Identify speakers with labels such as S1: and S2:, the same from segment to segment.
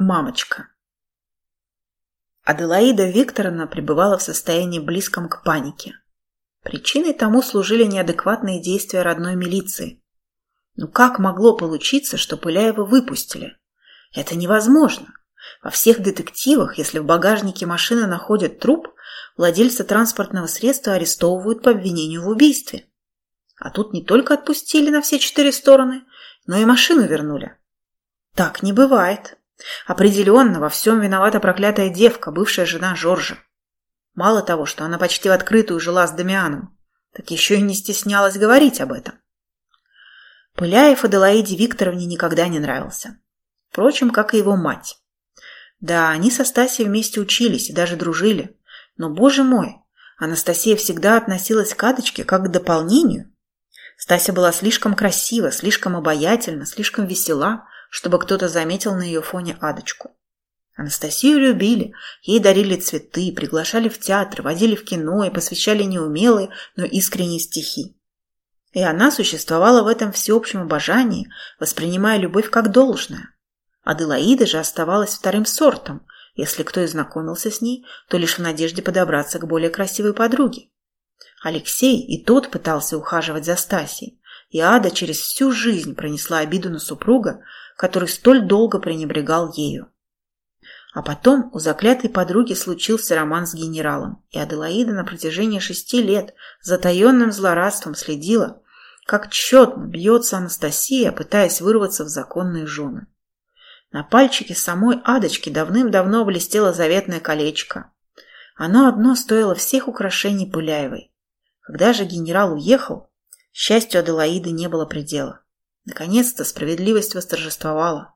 S1: Мамочка. Аделаида Викторовна пребывала в состоянии близком к панике. Причиной тому служили неадекватные действия родной милиции. Но как могло получиться, что Пыляева выпустили? Это невозможно. Во всех детективах, если в багажнике машины находят труп, владельца транспортного средства арестовывают по обвинению в убийстве. А тут не только отпустили на все четыре стороны, но и машину вернули. Так не бывает. Определенно во всем виновата проклятая девка, бывшая жена Жоржа. Мало того, что она почти в открытую жила с Дамианом, так еще и не стеснялась говорить об этом. Пыляев Аделаиде Викторовне никогда не нравился. Впрочем, как и его мать. Да, они со Стасией вместе учились и даже дружили. Но, боже мой, Анастасия всегда относилась к Адочке как к дополнению. Стася была слишком красива, слишком обаятельна, слишком весела, чтобы кто-то заметил на ее фоне Адочку. Анастасию любили, ей дарили цветы, приглашали в театр, водили в кино и посвящали неумелые, но искренние стихи. И она существовала в этом всеобщем обожании, воспринимая любовь как должное. Аделаида же оставалась вторым сортом. Если кто и знакомился с ней, то лишь в надежде подобраться к более красивой подруге. Алексей и тот пытался ухаживать за Стасией, и Ада через всю жизнь пронесла обиду на супруга, который столь долго пренебрегал ею. А потом у заклятой подруги случился роман с генералом, и Аделаида на протяжении шести лет затаенным злорадством следила, как тщетно бьется Анастасия, пытаясь вырваться в законные жены. На пальчике самой Адочки давным-давно блестело заветное колечко. Оно одно стоило всех украшений Пыляевой. Когда же генерал уехал, счастью Аделаиды не было предела. Наконец-то справедливость восторжествовала.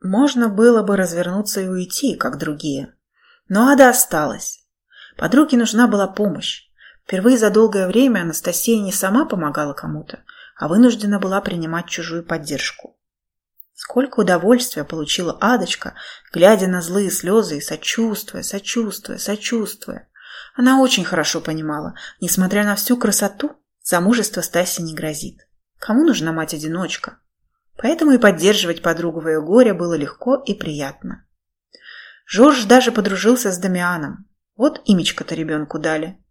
S1: Можно было бы развернуться и уйти, как другие. Но Ада осталась. Подруге нужна была помощь. Впервые за долгое время Анастасия не сама помогала кому-то, а вынуждена была принимать чужую поддержку. Сколько удовольствия получила Адочка, глядя на злые слезы и сочувствуя, сочувствуя, сочувствуя. Она очень хорошо понимала, несмотря на всю красоту, замужество Стасе не грозит. Кому нужна мать-одиночка? Поэтому и поддерживать подругу в ее горе было легко и приятно. Жорж даже подружился с Дамианом. Вот имечко-то ребенку дали.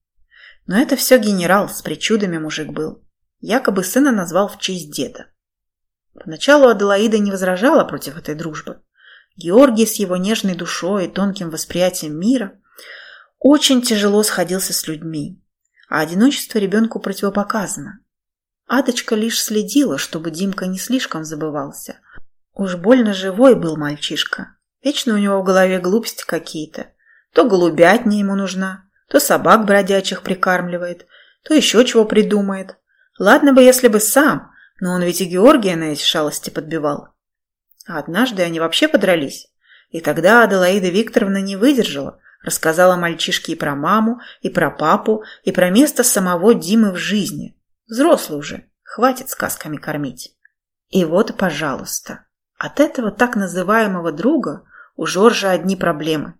S1: Но это все генерал, с причудами мужик был. Якобы сына назвал в честь деда. Поначалу Аделаида не возражала против этой дружбы. Георгий с его нежной душой и тонким восприятием мира очень тяжело сходился с людьми, а одиночество ребенку противопоказано. Адочка лишь следила, чтобы Димка не слишком забывался. Уж больно живой был мальчишка. Вечно у него в голове глупости какие-то. То голубятня ему нужна, то собак бродячих прикармливает, то еще чего придумает. Ладно бы, если бы сам, но он ведь и Георгия на эти шалости подбивал. А однажды они вообще подрались. И тогда Аделаида Викторовна не выдержала, рассказала мальчишке и про маму, и про папу, и про место самого Димы в жизни – Взрослый уже, хватит сказками кормить. И вот, пожалуйста, от этого так называемого друга у Жоржа одни проблемы.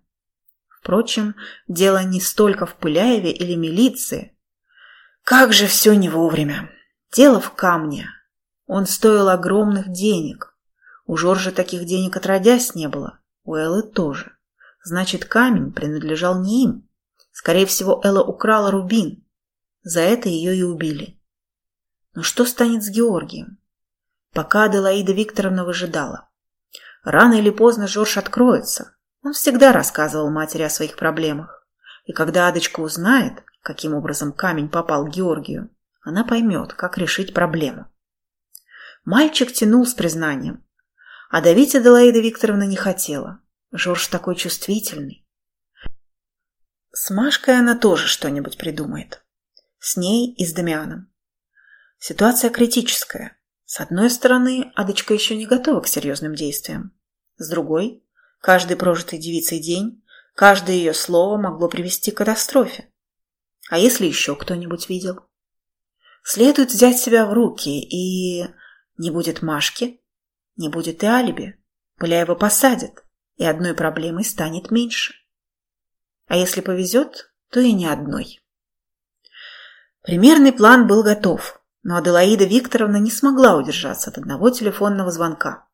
S1: Впрочем, дело не столько в Пыляеве или милиции. Как же все не вовремя. Дело в камне. Он стоил огромных денег. У Жоржа таких денег отродясь не было. У Эллы тоже. Значит, камень принадлежал не им. Скорее всего, Элла украла рубин. За это ее и убили. Но что станет с Георгием? Пока Аделаида Викторовна выжидала. Рано или поздно Жорж откроется. Он всегда рассказывал матери о своих проблемах. И когда Адочка узнает, каким образом камень попал к Георгию, она поймет, как решить проблему. Мальчик тянул с признанием. А давить Аделаида Викторовна не хотела. Жорж такой чувствительный. С Машкой она тоже что-нибудь придумает. С ней и с Дамианом. Ситуация критическая. С одной стороны, Адочка еще не готова к серьезным действиям. С другой, каждый прожитый девицей день, каждое ее слово могло привести к катастрофе. А если еще кто-нибудь видел? Следует взять себя в руки, и не будет Машки, не будет и алиби. Пыляева посадят, и одной проблемой станет меньше. А если повезет, то и не одной. Примерный план был готов – но Аделаида Викторовна не смогла удержаться от одного телефонного звонка.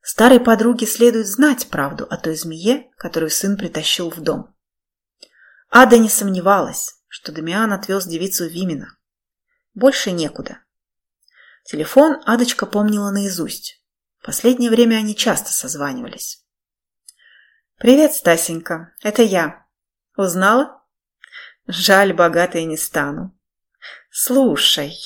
S1: Старой подруге следует знать правду о той змее, которую сын притащил в дом. Ада не сомневалась, что Дамиан отвез девицу в Вимена. Больше некуда. Телефон Адочка помнила наизусть. В последнее время они часто созванивались. «Привет, Стасенька, это я. Узнала?» «Жаль, богатой не стану. Слушай,